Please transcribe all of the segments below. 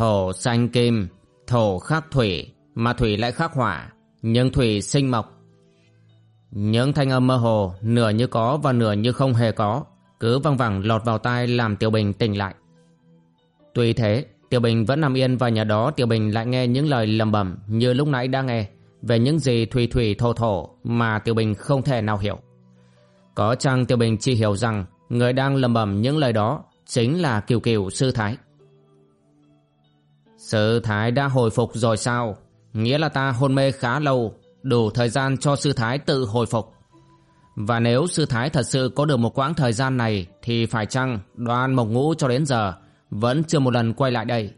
Thổ xanh kim, thổ khắc thủy, mà thủy lại khắc hỏa, nhưng thủy sinh mộc. Những thanh âm mơ hồ, nửa như có và nửa như không hề có, cứ văng vẳng lọt vào tai làm Tiểu Bình tỉnh lại. Tuy thế, Tiểu Bình vẫn nằm yên và nhà đó Tiểu Bình lại nghe những lời lầm bẩm như lúc nãy đã nghe về những gì thủy thủy thổ thổ mà Tiểu Bình không thể nào hiểu. Có chăng Tiểu Bình chỉ hiểu rằng người đang lầm bẩm những lời đó chính là Kiều Kiều Sư Thái. Sư Thái đã hồi phục rồi sao? Nghĩa là ta hôn mê khá lâu, đủ thời gian cho Sư Thái tự hồi phục. Và nếu Sư Thái thật sự có được một quãng thời gian này thì phải chăng đoan mộc ngũ cho đến giờ vẫn chưa một lần quay lại đây?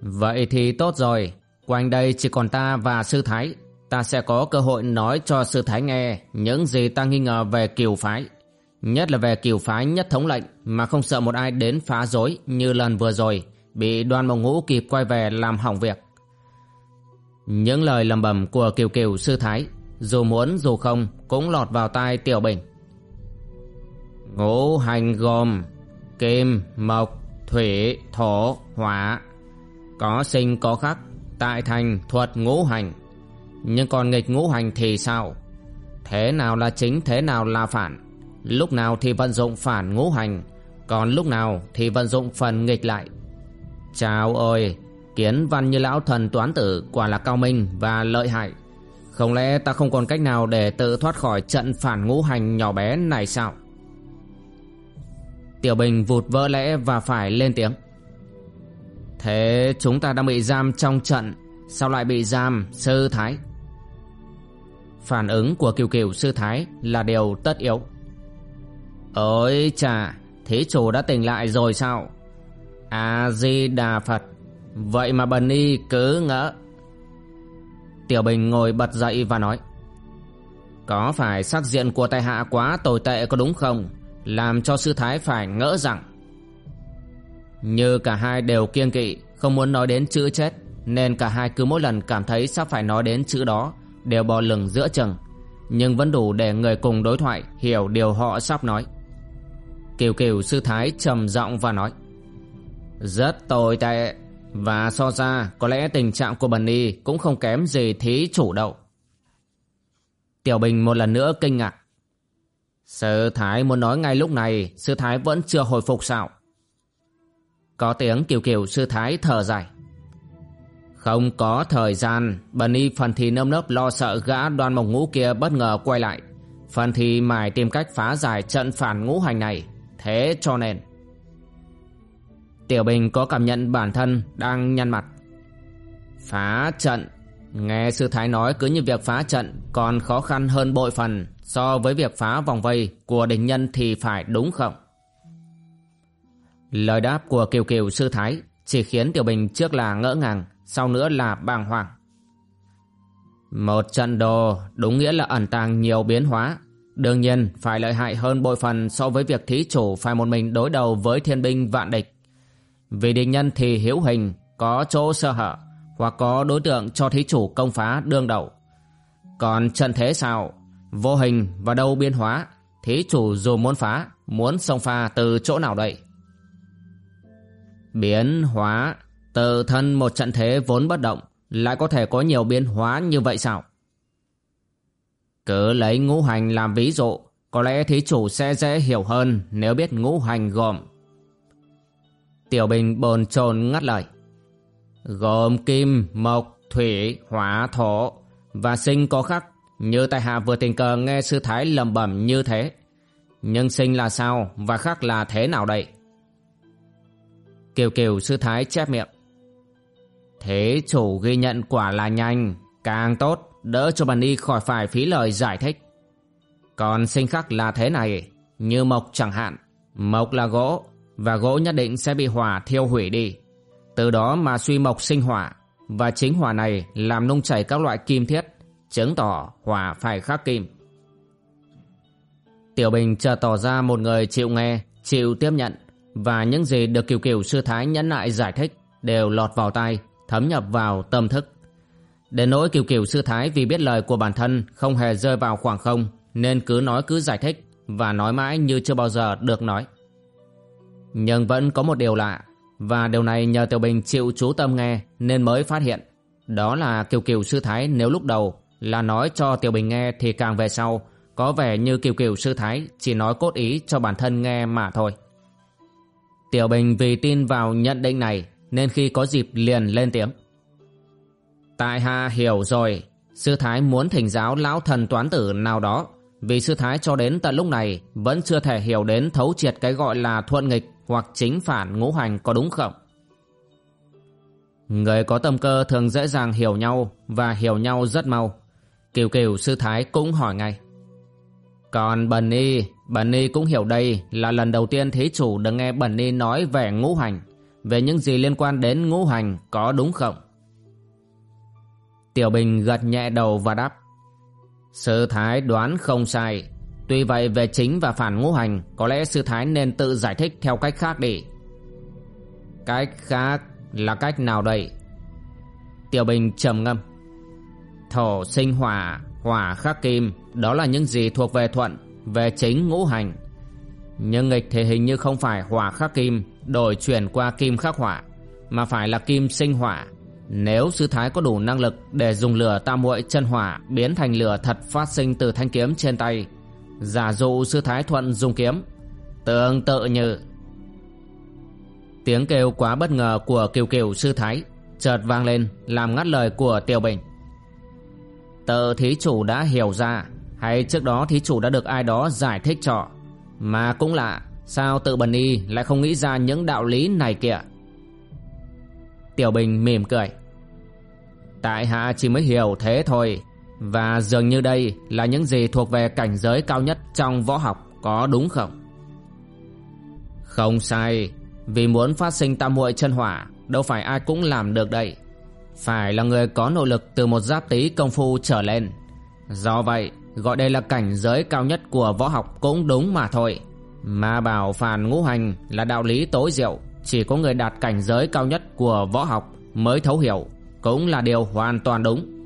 Vậy thì tốt rồi, quanh đây chỉ còn ta và Sư Thái. Ta sẽ có cơ hội nói cho Sư Thái nghe những gì ta nghi ngờ về kiều phái. Nhất là về kiều phái nhất thống lệnh mà không sợ một ai đến phá rối như lần vừa rồi bị đoàn mộng ngũ kịp quay về làm hỏng việc. Những lời lầm bầm của Kiều Kiều sư thái, dù muốn dù không cũng lọt vào tai Tiểu Bình. Ngũ hành gồm kim, mộc, thủy, thổ, hỏa. Có sinh có khắc, tại thành thuật ngũ hành. Nhưng còn nghịch ngũ hành thì sao? Thế nào là chính, thế nào là phản? Lúc nào thì vận dụng phản ngũ hành, còn lúc nào thì vận dụng phần nghịch lại. Chào ơi, kiến văn như lão thần toán tử quả là cao minh và lợi hại. Không lẽ ta không còn cách nào để tự thoát khỏi trận phản ngũ hành nhỏ bé này sao? Tiểu Bình vụt vỡ lẽ và phải lên tiếng. Thế chúng ta đang bị giam trong trận, sao lại bị giam sư thái? Phản ứng của Kiều Kiều sư thái là điều tất yếu. Ôi chà, thế chủ đã tỉnh lại rồi sao? A-di-đà Phật. Vậy mà Bần Y cứ ngỡ. Tiểu Bình ngồi bật dậy và nói, Có phải sắc diện của tài hạ quá tồi tệ có đúng không? Làm cho sư thái phải ngỡ rằng. Như cả hai đều kiêng kỵ, Không muốn nói đến chữ chết, Nên cả hai cứ mỗi lần cảm thấy sắp phải nói đến chữ đó, Đều bò lửng giữa chừng. Nhưng vẫn đủ để người cùng đối thoại, Hiểu điều họ sắp nói. Kiều Kiều, sư thái trầm giọng và nói rất tồi tệ. Và so ra, có lẽ tình trạng của Bần Y Cũng không kém gì thí chủ đâu. Tiểu Bình một lần nữa kinh ngạc. Sư Thái muốn nói ngay lúc này, Sư Thái vẫn chưa hồi phục sao? Có tiếng kiều kiều Sư Thái thở dài. Không có thời gian, Bần Y phần thì nâm nấp lo sợ gã đoan mộc ngũ kia bất ngờ quay lại. Phần thì mải tìm cách phá giải trận phản ngũ hành này. Thế cho nên Tiểu Bình có cảm nhận bản thân đang nhăn mặt. Phá trận. Nghe sư thái nói cứ như việc phá trận còn khó khăn hơn bội phần so với việc phá vòng vây của địch nhân thì phải đúng không? Lời đáp của Kiều Kiều sư thái chỉ khiến Tiểu Bình trước là ngỡ ngàng, sau nữa là bàng hoàng. Một trận đồ đúng nghĩa là ẩn tàng nhiều biến hóa, đương nhiên phải lợi hại hơn bội phần so với việc thí chủ phải một mình đối đầu với thiên binh vạn địch. Vì địch nhân thì hiếu hình, có chỗ sơ hở, hoặc có đối tượng cho thí chủ công phá đương đầu. Còn trận thế sao? Vô hình và đâu biến hóa, thí chủ dù muốn phá, muốn xông pha từ chỗ nào đây? Biến hóa, tự thân một trận thế vốn bất động, lại có thể có nhiều biến hóa như vậy sao? Cứ lấy ngũ hành làm ví dụ, có lẽ thí chủ sẽ dễ hiểu hơn nếu biết ngũ hành gồm Tiểu Bình bồn chồn ngắt lời. Gồm kim, mộc, thủy, hỏa, thổ và sinh có khắc như tại hạ vừa tình cờ nghe sư thái lầm bẩm như thế. Nhưng sinh là sao và khác là thế nào đây? Kiều Kiều sư thái chép miệng. Thế chủ ghi nhận quả là nhanh, càng tốt, đỡ cho bà y khỏi phải phí lời giải thích. Còn sinh khắc là thế này, như mộc chẳng hạn, mộc là gỗ, và gỗ nhất định sẽ bị hỏa thiêu hủy đi. Từ đó mà suy mộc sinh hỏa, và chính hỏa này làm nung chảy các loại kim thiết, chứng tỏ hỏa phải khắc kim. Tiểu Bình chờ tỏ ra một người chịu nghe, chịu tiếp nhận, và những gì được Kiều Kiều sư thái nhẫn nại giải thích đều lọt vào tai, thấm nhập vào tâm thức. Đến nỗi Kiều Kiều sư thái vì biết lời của bản thân không hề rơi vào khoảng không, nên cứ nói cứ giải thích và nói mãi như chưa bao giờ được nói. Nhưng vẫn có một điều lạ, và điều này nhờ Tiểu Bình chịu chú tâm nghe nên mới phát hiện. Đó là Kiều Kiều sư thái nếu lúc đầu là nói cho Tiểu Bình nghe thì càng về sau có vẻ như Kiều Kiều sư thái chỉ nói cốt ý cho bản thân nghe mà thôi. Tiểu Bình vì tin vào nhận định này nên khi có dịp liền lên tiếng. Tại hạ hiểu rồi, sư thái muốn thỉnh giáo lão thần toán tử nào đó vì sư thái cho đến tận lúc này vẫn chưa thể hiểu đến thấu triệt cái gọi là thuận nghịch hoặc chính phản ngũ hành có đúng không? Người có tâm cơ thường dễ dàng hiểu nhau và hiểu nhau rất mau. Kiều Kiều sư thái cũng hỏi ngay. Còn Bần Ni, Bần Ni cũng hiểu đây là lần đầu tiên thí chủ được nghe Bần Ni nói về ngũ hành, về những gì liên quan đến ngũ hành có đúng không? Tiểu Bình gật nhẹ đầu và đáp. Sư Thái đoán không sai. Tuy vậy về chính và phản ngũ hành có lẽ Sư Thái nên tự giải thích theo cách khác đi. Cách khác là cách nào đây? Tiểu Bình trầm ngâm. Thổ sinh hỏa, hỏa khắc kim, đó là những gì thuộc về thuận, về chính ngũ hành. Nhưng nghịch thì hình như không phải hỏa khắc kim, đổi chuyển qua kim khắc hỏa, mà phải là kim sinh hỏa. Nếu sư thái có đủ năng lực để dùng lửa tam muội chân hỏa biến thành lửa thật phát sinh từ thanh kiếm trên tay, giả dụ sư thái thuận dùng kiếm, tương tự như tiếng kêu quá bất ngờ của kiều kiều sư thái chợt vang lên làm ngắt lời của tiểu bình. Tự thí chủ đã hiểu ra hay trước đó thí chủ đã được ai đó giải thích cho. Mà cũng lạ sao tự bần y lại không nghĩ ra những đạo lý này kìa? Tiểu bình mỉm cười. Tại hạ chỉ mới hiểu thế thôi và dường như đây là những gì thuộc về cảnh giới cao nhất trong võ học, có đúng không? Không sai, vì muốn phát sinh tam muội chân hỏa, đâu phải ai cũng làm được đây. Phải là người có nội lực từ một giáp tí công phu trở lên. Do vậy, gọi đây là cảnh giới cao nhất của võ học cũng đúng mà thôi. Mà bảo phản ngũ hành là đạo lý tối diệu, chỉ có người đạt cảnh giới cao nhất của võ học mới thấu hiểu, cũng là điều hoàn toàn đúng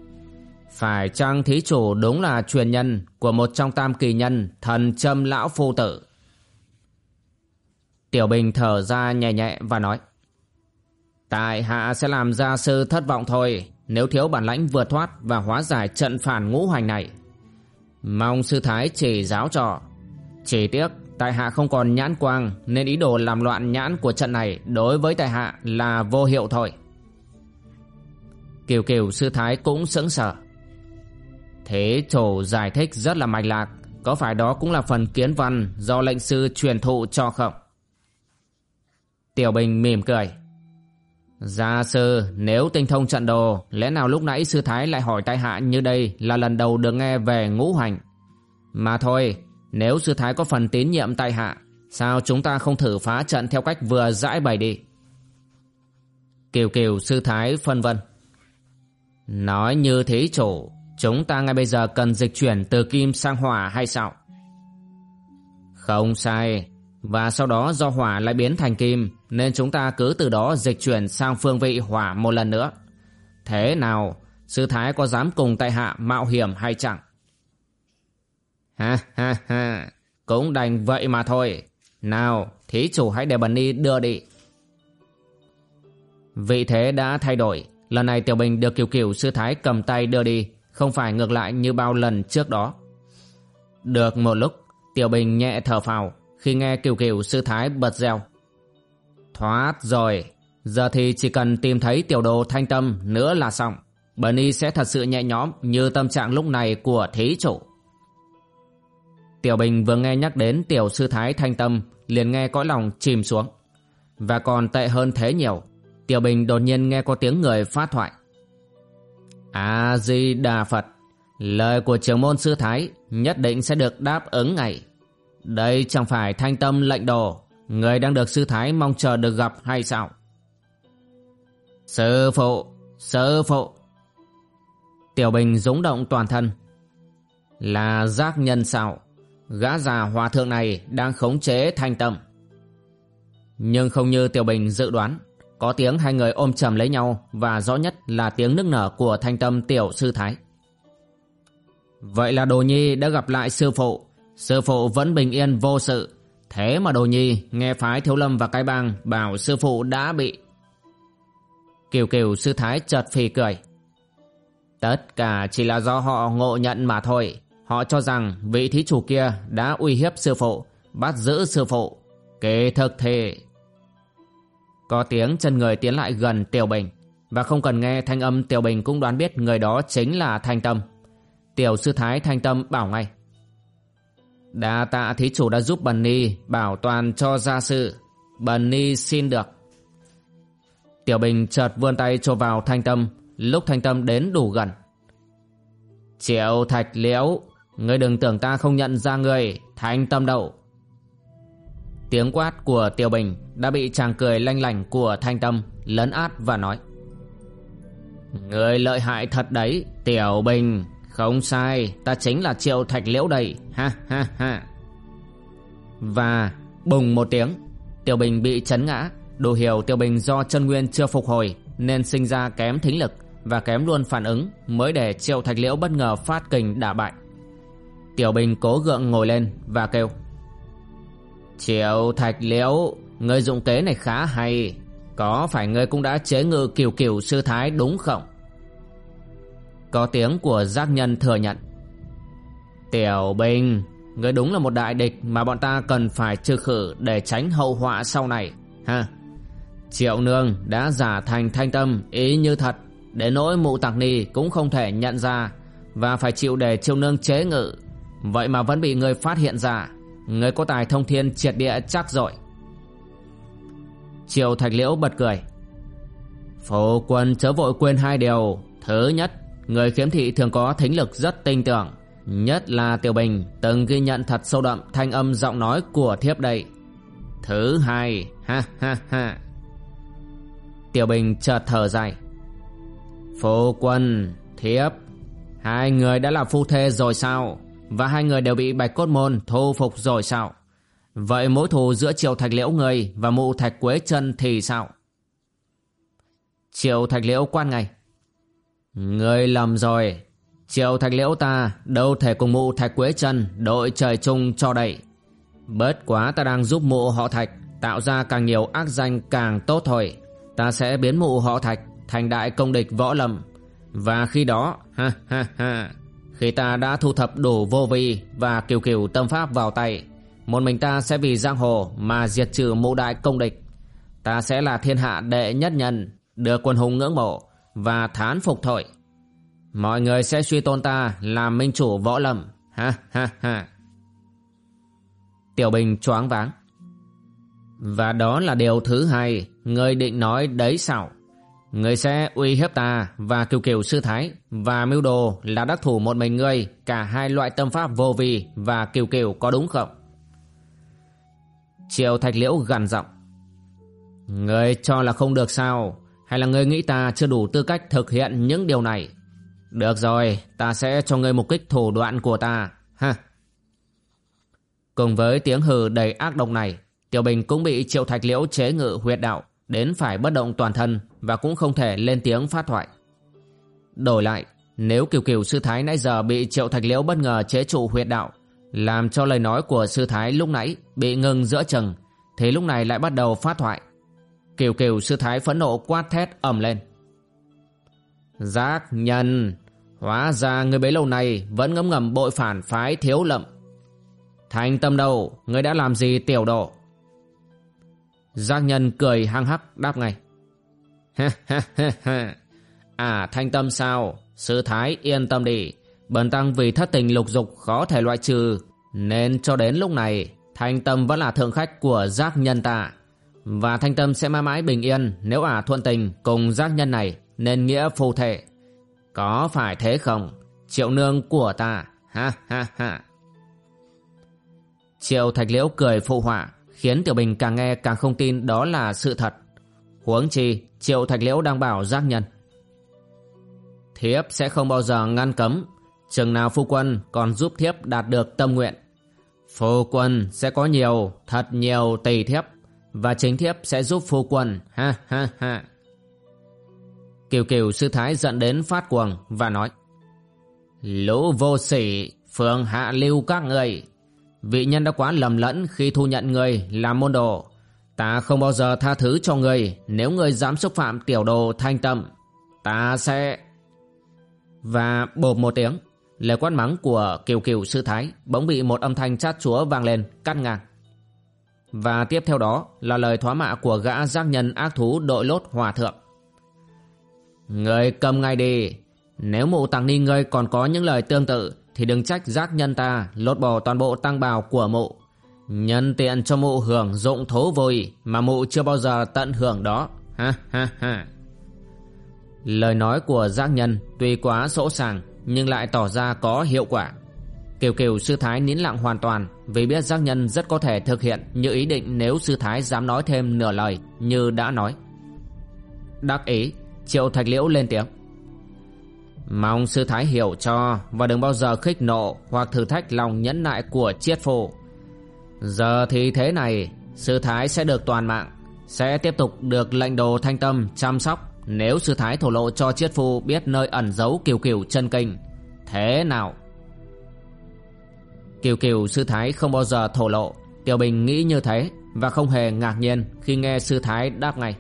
phải chăng thí chủ đúng là truyền nhân của một trong tam kỳ nhân, thần châm lão phu tử? Tiểu bình thở ra nhẹ nhẹ và nói, tại hạ sẽ làm gia sư thất vọng thôi, nếu thiếu bản lãnh vượt thoát và hóa giải trận phản ngũ hành này. Mong sư thái chỉ giáo trò. Chỉ tiếc tại hạ không còn nhãn quang, nên ý đồ làm loạn nhãn của trận này đối với tại hạ là vô hiệu thôi. Kiều kiều, sư thái cũng sững sờ thế chủ giải thích rất là mạch lạc có phải đó cũng là phần kiến văn do lệnh sư truyền thụ cho không tiểu bình mỉm cười Gia sư, nếu tinh thông trận đồ, lẽ nào lúc nãy sư thái lại hỏi tại hạ như đây là lần đầu được nghe về ngũ hành? Mà thôi, nếu sư thái có phần tín nhiệm tại hạ, sao chúng ta không thử phá trận theo cách vừa giải bày đi? Kiều kiều sư thái phân vân. Nói như thế chủ, chúng ta ngay bây giờ cần dịch chuyển từ kim sang hỏa hay sao? Không sai, và sau đó do hỏa lại biến thành kim nên chúng ta cứ từ đó dịch chuyển sang phương vị hỏa một lần nữa. Thế nào, sư thái có dám cùng tại hạ mạo hiểm hay chẳng? Ha ha ha, cũng đành vậy mà thôi. Nào, thí chủ hãy để bần đi đưa đi. Vị thế đã thay đổi, lần này Tiểu Bình được Kiều Kiều sư thái cầm tay đưa đi, không phải ngược lại như bao lần trước đó. Được một lúc, Tiểu Bình nhẹ thở phào, khi nghe Kiều Kiều sư thái bật reo. Thoát rồi, giờ thì chỉ cần tìm thấy tiểu đồ thanh tâm nữa là xong. Bần y sẽ thật sự nhẹ nhõm như tâm trạng lúc này của thí chủ. Tiểu Bình vừa nghe nhắc đến tiểu sư thái thanh tâm liền nghe cõi lòng chìm xuống. Và còn tệ hơn thế nhiều, Tiểu Bình đột nhiên nghe có tiếng người phát thoại. A-di-đà Phật, lời của trưởng môn sư thái nhất định sẽ được đáp ứng ngay. Đây chẳng phải thanh tâm lệnh đồ, người đang được sư thái mong chờ được gặp hay sao? Sư phụ, sư phụ. Tiểu Bình rúng động toàn thân. Là giác nhân sao? Gã già hòa thượng này đang khống chế thanh tâm. Nhưng không như Tiểu Bình dự đoán, có tiếng hai người ôm chầm lấy nhau và rõ nhất là tiếng nức nở của thanh tâm tiểu sư thái. Vậy là Đồ Nhi đã gặp lại sư phụ, sư phụ vẫn bình yên vô sự. Thế mà Đồ Nhi nghe phái Thiếu Lâm và Cái Bang bảo sư phụ đã bị. Kiều Kiều sư thái chợt phì cười. Tất cả chỉ là do họ ngộ nhận mà thôi. Họ cho rằng vị thí chủ kia đã uy hiếp sư phụ, bắt giữ sư phụ. Kế thực thì... Có tiếng chân người tiến lại gần Tiểu Bình và không cần nghe thanh âm Tiểu Bình cũng đoán biết người đó chính là Thanh Tâm. Tiểu sư thái Thanh Tâm bảo ngay. Đa tạ thí chủ đã giúp Bần Ni bảo toàn cho gia sự. Bần Ni xin được. Tiểu Bình chợt vươn tay cho vào Thanh Tâm lúc Thanh Tâm đến đủ gần. Triệu Thạch Liễu, ngươi đừng tưởng ta không nhận ra người Thanh Tâm đậu. Tiếng quát của Tiểu Bình đã bị chàng cười lanh lảnh của Thanh Tâm lấn át và nói Người lợi hại thật đấy, Tiểu Bình, không sai, ta chính là Triệu Thạch Liễu đây, ha ha ha. Và bùng một tiếng, Tiểu Bình bị chấn ngã, đủ hiểu Tiểu Bình do chân nguyên chưa phục hồi nên sinh ra kém thính lực và kém luôn phản ứng mới để Triệu Thạch Liễu bất ngờ phát kình đả bại. Tiểu Bình cố gượng ngồi lên và kêu Triệu Thạch Liễu, ngươi dụng kế này khá hay. Có phải ngươi cũng đã chế ngự kiều kiều sư thái đúng không? Có tiếng của giác nhân thừa nhận. Tiểu Bình, ngươi đúng là một đại địch mà bọn ta cần phải trừ khử để tránh hậu họa sau này. Ha! Triệu Nương đã giả thành thanh tâm ý như thật, để nỗi mụ tặc ni cũng không thể nhận ra và phải chịu để Triệu Nương chế ngự. Vậy mà vẫn bị ngươi phát hiện ra. Người có tài thông thiên triệt địa chắc rồi Triều Thạch Liễu bật cười. Phổ quân chớ vội quên hai điều. Thứ nhất, Người khiếm thị thường có thính lực rất tinh tưởng Nhất là Tiểu Bình Từng ghi nhận thật sâu đậm thanh âm giọng nói của thiếp đây Thứ hai, Ha ha ha. Tiểu Bình chợt thở dài. Phổ quân Thiếp, Hai người đã là phu thê rồi sao? Và hai người đều bị Bạch Cốt Môn thu phục rồi sao? Vậy mối thù giữa Triệu Thạch Liễu người và mụ Thạch Quế chân thì sao? Triệu Thạch Liễu quan ngay. Người lầm rồi. Triệu Thạch Liễu ta đâu thể cùng mụ Thạch Quế chân đội trời chung cho đậy. Bớt quá ta đang giúp mụ họ Thạch tạo ra càng nhiều ác danh càng tốt thôi. Ta sẽ biến mụ họ Thạch thành đại công địch võ lầm. Và khi đó, ha ha ha, khi ta đã thu thập đủ vô vi và kiều kiều tâm pháp vào tay, một mình ta sẽ vì giang hồ mà diệt trừ mộ đại công địch. Ta sẽ là thiên hạ đệ nhất nhân, đưa quân hùng ngưỡng mộ và thán phục thổi. Mọi người sẽ suy tôn ta là minh chủ võ lâm. Ha ha ha. Tiểu Bình choáng váng. Và đó là điều thứ hai, người định nói đấy sao? Người sẽ uy hiếp ta và kiều kiều sư thái và mưu đồ là đắc thủ một mình ngươi cả hai loại tâm pháp vô vi và kiều kiều có đúng không? Triệu Thạch Liễu gằn giọng. Ngươi cho là không được sao? Hay là ngươi nghĩ ta chưa đủ tư cách thực hiện những điều này? Được rồi, ta sẽ cho ngươi mục kích thủ đoạn của ta. Ha! Cùng với tiếng hừ đầy ác độc này, Tiểu Bình cũng bị Triệu Thạch Liễu chế ngự huyệt đạo đến phải bất động toàn thân và cũng không thể lên tiếng phát thoại. Đổi lại, nếu Kiều Kiều Sư Thái nãy giờ bị Triệu Thạch Liễu bất ngờ chế trụ huyệt đạo, làm cho lời nói của Sư Thái lúc nãy bị ngừng giữa chừng, thì lúc này lại bắt đầu phát thoại. Kiều Kiều Sư Thái phẫn nộ quát thét ầm lên. Giác nhân, hóa ra người bấy lâu này vẫn ngấm ngầm bội phản phái thiếu lậm. Thành tâm đầu người đã làm gì tiểu độ? Giác nhân cười hăng hắc đáp ngay. Ha ha ha ha. À thanh tâm sao? Sư Thái, yên tâm đi. Bần tăng vì thất tình lục dục khó thể loại trừ. Nên cho đến lúc này, Thanh Tâm vẫn là thượng khách của giác nhân ta Và Thanh Tâm sẽ mãi mãi bình yên Nếu ả thuận tình cùng giác nhân này, Nên nghĩa phù thể Có phải thế không Triệu nương của ta Ha ha ha Triệu Thạch Liễu cười phụ họa Khiến Tiểu Bình càng nghe càng không tin đó là sự thật. Huống chi Triệu Thạch Liễu đang bảo giác nhân. Thiếp sẽ không bao giờ ngăn cấm. Chừng nào phu quân còn giúp thiếp đạt được tâm nguyện Phu quân sẽ có nhiều, thật nhiều tỳ thiếp Và chính thiếp sẽ giúp phu quân, ha ha ha. Kiều Kiều sư thái giận đến phát cuồng và nói Lũ vô sỉ, phường hạ lưu các người Vị nhân đã quá lầm lẫn khi thu nhận người làm môn đồ Ta không bao giờ tha thứ cho người Nếu người dám xúc phạm tiểu đồ thanh tâm Ta sẽ... Và bộp một tiếng Lời quát mắng của Kiều Kiều sư thái bỗng bị một âm thanh chát chúa vang lên, cắt ngang. Và tiếp theo đó là lời thoá mạ của gã giác nhân ác thú đội lốt hòa thượng. Người cầm ngay đi, nếu mụ tàng ni ngươi còn có những lời tương tự thì đừng trách giác nhân ta lột bỏ toàn bộ tăng bào của mụ. Nhân tiện cho mụ hưởng dụng thố vui mà mụ chưa bao giờ tận hưởng đó. Ha ha ha. Lời nói của giác nhân tuy quá sỗ sàng nhưng lại tỏ ra có hiệu quả. Kiều Kiều sư thái nín lặng hoàn toàn vì biết giác nhân rất có thể thực hiện như ý định nếu sư thái dám nói thêm nửa lời như đã nói. Đắc ý, Triệu Thạch Liễu lên tiếng. Mong sư thái hiểu cho và đừng bao giờ khích nộ hoặc thử thách lòng nhẫn nại của chiết phụ. Giờ thì thế này, sư thái sẽ được toàn mạng, sẽ tiếp tục được lệnh đồ thanh tâm chăm sóc nếu sư thái thổ lộ cho chiết phụ biết nơi ẩn giấu kiều kiều chân kinh. Thế nào? Kiều kiều sư thái không bao giờ thổ lộ. Tiểu Bình nghĩ như thế Và không hề ngạc nhiên khi nghe sư thái đáp ngay.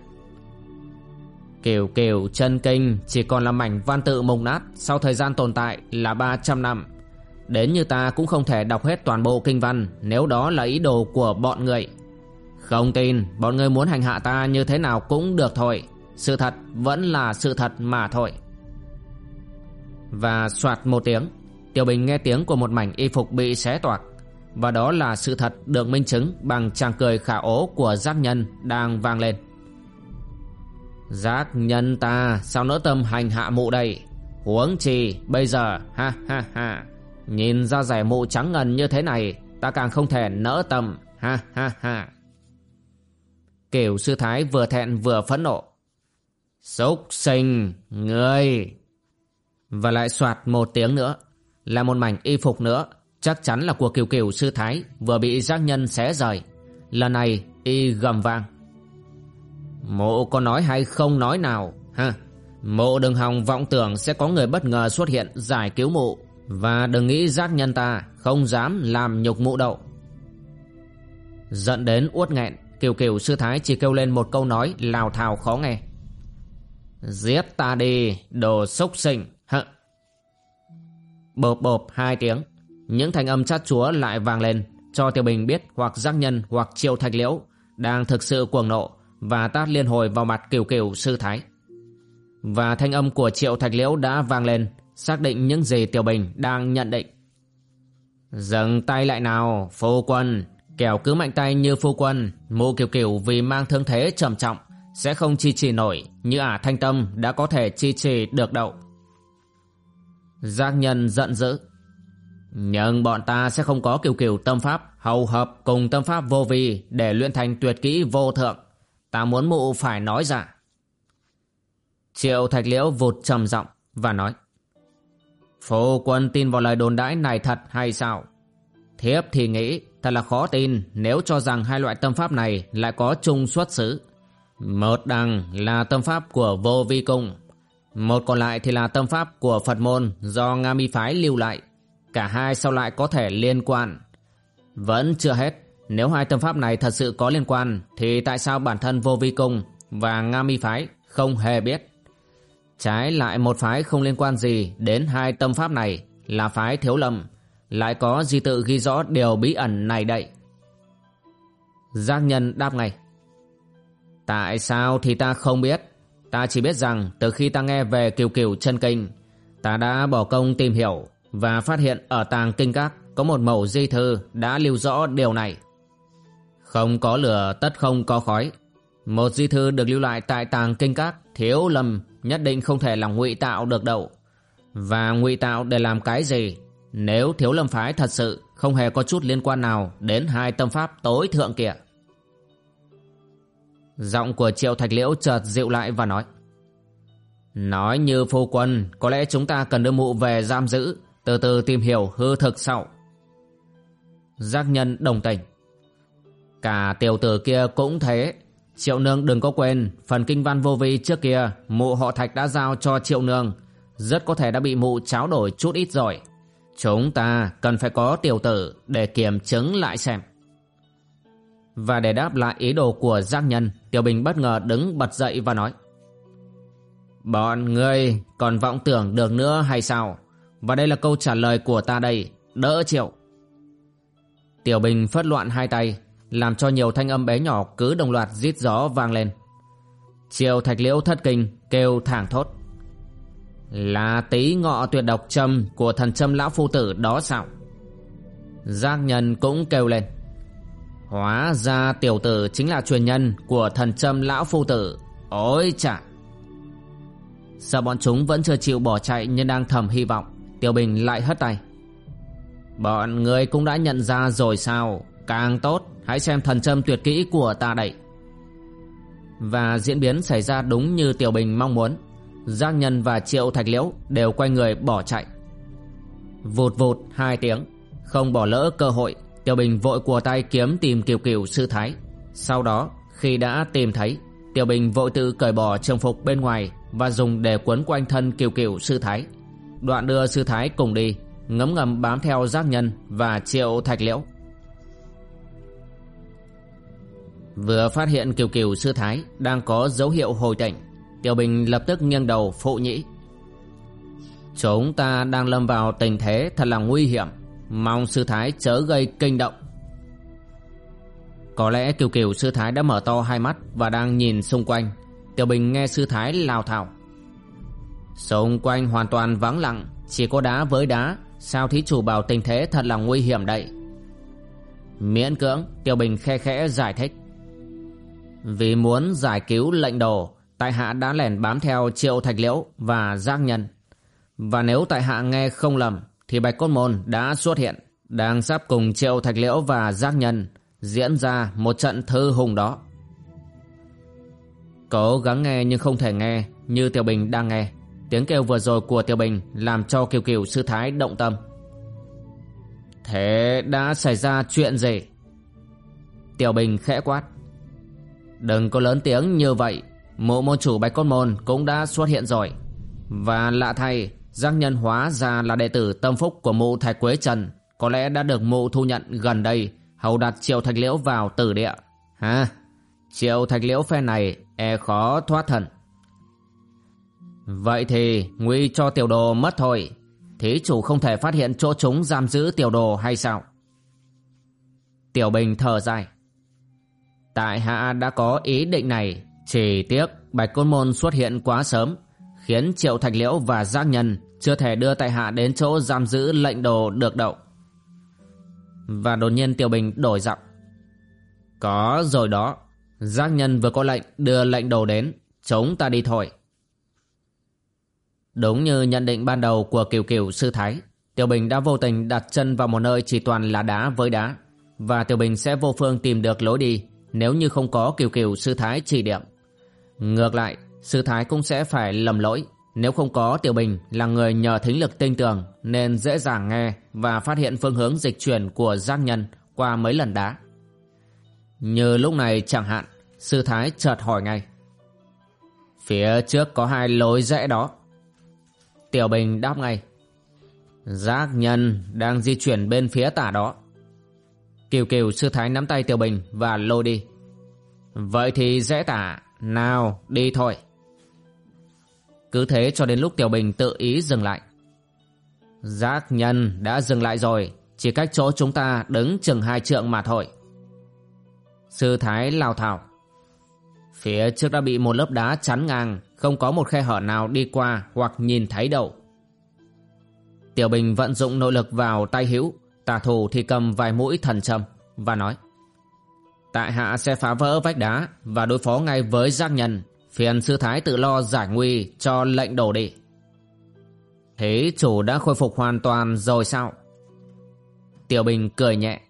Kiều kiều chân kinh, chỉ còn là mảnh văn tự mông nát, Sau thời gian tồn tại là 300 năm. Đến như ta cũng không thể đọc hết toàn bộ kinh văn, Nếu đó là ý đồ của bọn người. Không tin, Bọn người muốn hành hạ ta như thế nào cũng được thôi. Sự thật vẫn là sự thật mà thôi. Và soạt một tiếng, Tiểu Bình nghe tiếng của một mảnh y phục bị xé toạc. Và đó là sự thật được minh chứng Bằng chàng cười khả ố của giác nhân đang vang lên. Giác nhân ta sao nỡ tâm hành hạ mụ đây Huống chi bây giờ ha ha ha Nhìn ra giải mụ trắng ngần như thế này Ta càng không thể nỡ tâm ha ha ha Kiểu sư thái vừa thẹn vừa phẫn nộ Xúc sinh, ngươi! Và lại soạt một tiếng nữa, là một mảnh y phục nữa, chắc chắn là của kiều kiều sư thái vừa bị giác nhân xé rời. Lần này y gầm vang. Mộ có nói hay không nói nào, ha? Mộ đừng hòng vọng tưởng sẽ có người bất ngờ xuất hiện giải cứu mụ và đừng nghĩ giác nhân ta không dám làm nhục mụ đậu. Giận đến uất nghẹn, kiều kiều sư thái chỉ kêu lên một câu nói lào thào khó nghe. Giết ta đi, đồ xúc sinh, hận. Bộp bộp hai tiếng, những thanh âm chát chúa lại vang lên, cho Tiểu Bình biết hoặc giác nhân hoặc triệu thạch liễu đang thực sự cuồng nộ và tát liên hồi vào mặt kiều kiều sư thái. Và thanh âm của triệu thạch liễu đã vang lên, xác định những gì Tiểu Bình đang nhận định. Dừng tay lại nào, phu quân, kẻo cứ mạnh tay như phu quân, mụ kiều kiều vì mang thương thế trầm trọng sẽ không chi trì nổi như ả thanh tâm đã có thể chi trì được đậu. Giác nhân giận dữ. Nhưng bọn ta sẽ không có kiều kiều tâm pháp hầu hợp cùng tâm pháp vô vi để luyện thành tuyệt kỹ vô thượng. Ta muốn mụ phải nói ra. Triệu thạch liễu vụt trầm giọng và nói. Phu quân tin vào lời đồn đãi này thật hay sao? Thiếp thì nghĩ thật là khó tin nếu cho rằng hai loại tâm pháp này lại có chung xuất xứ một đằng là tâm pháp của vô vi cung, Một còn lại thì là tâm pháp của Phật môn do Nga mi phái lưu lại Cả hai sau lại có thể liên quan Vẫn chưa hết nếu hai tâm pháp này thật sự có liên quan, Thì tại sao bản thân vô vi cung và Nga mi phái không hề biết? Trái lại một phái không liên quan gì đến hai tâm pháp này là phái thiếu lâm, Lại có di tự ghi rõ điều bí ẩn này đậy Giác nhân đáp ngay, Tại sao thì ta không biết? Ta chỉ biết rằng từ khi ta nghe về kiều kiều chân kinh, Ta đã bỏ công tìm hiểu Và phát hiện ở tàng kinh các có một mẫu di thư đã lưu rõ điều này. Không có lửa, tất không có khói. Một di thư được lưu lại tại tàng kinh các, thiếu lầm, nhất định không thể là ngụy tạo được đâu. Và ngụy tạo để làm cái gì? Nếu thiếu lâm phái thật sự, không hề có chút liên quan nào đến hai tâm pháp tối thượng kia. Giọng của Triệu Thạch Liễu chợt dịu lại và nói Nói như phu quân, Có lẽ chúng ta cần đưa mụ về giam giữ, Từ từ tìm hiểu hư thực sau Giác nhân đồng tình Cả tiểu tử kia cũng thế. Triệu nương đừng có quên Phần kinh văn vô vi trước kia Mụ họ thạch đã giao cho triệu nương. Rất có thể đã bị mụ tráo đổi chút ít rồi. Chúng ta cần phải có tiểu tử Để kiểm chứng lại xem. Và để đáp lại ý đồ của giác nhân Tiểu Bình bất ngờ đứng bật dậy và nói Bọn ngươi còn vọng tưởng được nữa hay sao? Và đây là câu trả lời của ta đây, đỡ triệu. Tiểu Bình phất loạn hai tay, làm cho nhiều thanh âm bé nhỏ cứ đồng loạt rít gió vang lên. Triều thạch liễu thất kinh, kêu thảng thốt. Là tí ngọ tuyệt độc châm của thần châm lão phu tử đó sao? Giác nhân cũng kêu lên. Hóa ra tiểu tử chính là truyền nhân của thần châm lão phu tử. Ôi chà! Sợ bọn chúng vẫn chưa chịu bỏ chạy nhưng đang thầm hy vọng Tiêu Bình lại hất tay Bọn người cũng đã nhận ra rồi sao Càng tốt, Hãy xem thần châm tuyệt kỹ của ta đây. Và diễn biến xảy ra đúng như Tiểu Bình mong muốn. Giang Nhân và Triệu Thạch Liễu Đều quay người bỏ chạy. Vụt vụt hai tiếng, Không bỏ lỡ cơ hội, Tiểu Bình vội của tay kiếm tìm Kiều Kiều sư thái. Sau đó, khi đã tìm thấy, Tiểu Bình vội tự cởi bỏ trường phục bên ngoài và dùng để quấn quanh thân kiều kiều sư thái. Đoạn đưa sư thái cùng đi, ngấm ngầm bám theo giác nhân và triệu thạch liễu. Vừa phát hiện kiều kiều sư thái đang có dấu hiệu hồi tỉnh tiểu bình lập tức nghiêng đầu phụ nhĩ. Chúng ta đang lâm vào tình thế thật là nguy hiểm. Mong sư thái chớ gây kinh động. Có lẽ kiều kiều sư thái đã mở to hai mắt và đang nhìn xung quanh. Tiểu Bình nghe sư thái lao thảo. Xung quanh hoàn toàn vắng lặng, Chỉ có đá với đá. Sao thí chủ bảo tình thế thật là nguy hiểm đây? Miễn cưỡng Tiểu Bình khe khẽ giải thích. Vì muốn giải cứu lệnh đồ, Tại hạ đã lẻn bám theo triệu thạch liễu và giác nhân. Và nếu tại hạ nghe không lầm, Thì Bạch Cốt Môn đã xuất hiện, Đang sắp cùng triệu thạch liễu và giác nhân Diễn ra một trận thư hùng đó. Cố gắng nghe nhưng không thể nghe, Như Tiểu Bình đang nghe. Tiếng kêu vừa rồi của Tiểu Bình Làm cho Kiều Kiều sư thái động tâm. Thế đã xảy ra chuyện gì? Tiểu Bình khẽ quát. Đừng có lớn tiếng như vậy Mộ môn chủ Bạch Cốt Môn cũng đã xuất hiện rồi Và lạ thay, Giác nhân hóa ra là đệ tử tâm phúc của mụ Thạch Quế Trần Có lẽ đã được mụ thu nhận gần đây, Hầu đặt triệu thạch liễu vào tử địa Ha Triệu thạch liễu phe này e khó thoát thần. Vậy thì nguy cho tiểu đồ mất thôi. Thí chủ không thể phát hiện chỗ chúng giam giữ tiểu đồ hay sao? Tiểu Bình thở dài. Tại hạ đã có ý định này, chỉ tiếc Bạch Côn Môn xuất hiện quá sớm, khiến Triệu Thạch Liễu và Giác Nhân chưa thể đưa tại hạ đến chỗ giam giữ lệnh đồ được đậu. Và đột nhiên Tiểu Bình đổi giọng. Có rồi đó, Giác nhân vừa có lệnh đưa lệnh đồ đến, chống ta đi thôi. Đúng như nhận định ban đầu của Kiều Kiều sư thái, Tiểu Bình đã vô tình đặt chân vào một nơi chỉ toàn là đá với đá, và Tiểu Bình sẽ vô phương tìm được lối đi nếu như không có Kiều Kiều sư thái chỉ điểm. Ngược lại, sư thái cũng sẽ phải lầm lỗi nếu không có Tiểu Bình là người nhờ thính lực tinh tường nên dễ dàng nghe và phát hiện phương hướng dịch chuyển của giác nhân qua mấy lần đá. Như lúc này chẳng hạn, sư thái chợt hỏi ngay. Phía trước có hai lối rẽ đó. Tiểu Bình đáp ngay. Giác nhân đang di chuyển bên phía tả đó. Kiều Kiều sư thái nắm tay Tiểu Bình và lôi đi. Vậy thì dễ tả, nào đi thôi. Cứ thế cho đến lúc Tiểu Bình tự ý dừng lại. Giác nhân đã dừng lại rồi, chỉ cách chỗ chúng ta đứng chừng hai trượng mà thôi. Sư Thái lao thảo. Phía trước đã bị một lớp đá chắn ngang, không có một khe hở nào đi qua hoặc nhìn thấy đâu. Tiểu Bình vận dụng nội lực vào tay hữu, Tà thủ thì cầm vài mũi thần châm Và nói, Tại hạ sẽ phá vỡ vách đá Và đối phó ngay với giác nhân. Phiền sư thái tự lo giải nguy Cho lệnh đổ đi. Thế chủ đã khôi phục hoàn toàn rồi sao? Tiểu Bình cười nhẹ,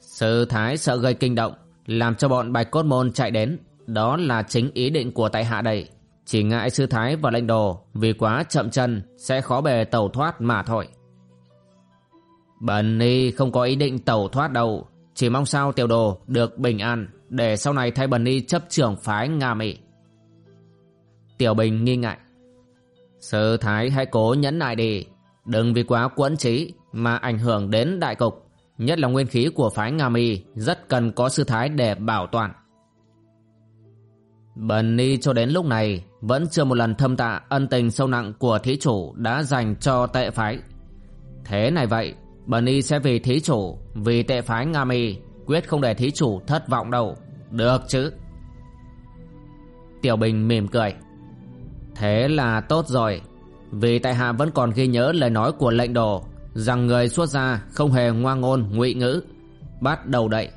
Sư thái sợ gây kinh động, Làm cho bọn bạch cốt môn chạy đến. Đó là chính ý định của tại hạ đây. Chỉ ngại sư thái và lệnh đồ Vì quá chậm chân Sẽ khó bề tẩu thoát mà thôi. Bần ni không có ý định tẩu thoát đâu, Chỉ mong sao tiểu đồ được bình an Để sau này thay bần ni chấp trưởng phái Nga Mỹ Tiểu Bình nghi ngại. Sư Thái hãy cố nhẫn nại đi, Đừng vì quá quẫn trí Mà ảnh hưởng đến đại cục, Nhất là nguyên khí của phái Nga Mi Rất cần có sư thái để bảo toàn. Bần Ni cho đến lúc này Vẫn chưa một lần thâm tạ ân tình sâu nặng Của thí chủ đã dành cho tệ phái. Thế này vậy Bần Ni sẽ vì thí chủ, Vì tệ phái Nga Mi Quyết không để thí chủ thất vọng đâu. Được chứ? Tiểu Bình mỉm cười. Thế là tốt rồi. Vì tại hạ vẫn còn ghi nhớ lời nói của lệnh đồ, Rằng người xuất gia không hề ngoan ngôn, ngụy ngữ, Bắt đầu đậy.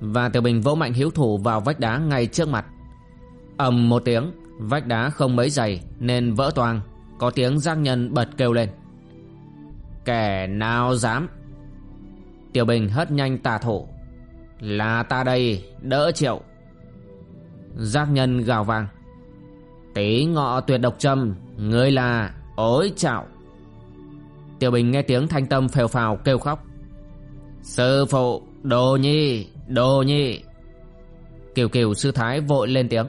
Và Tiểu Bình vỗ mạnh hiếu thủ vào vách đá ngay trước mặt. Ầm một tiếng, Vách đá không mấy dày Nên vỡ toang, Có tiếng giang nhân bật kêu lên. Kẻ nào dám? Tiểu Bình hất nhanh tà thủ Là ta đây, Đỡ triệu. Giác nhân gào vang Tí ngọ tuyệt độc châm, Ngươi là ối chạo Tiểu Bình nghe tiếng thanh tâm phèo phào kêu khóc. Sư phụ, Đồ nhi Đồ nhi. Kiều kiều sư thái vội lên tiếng.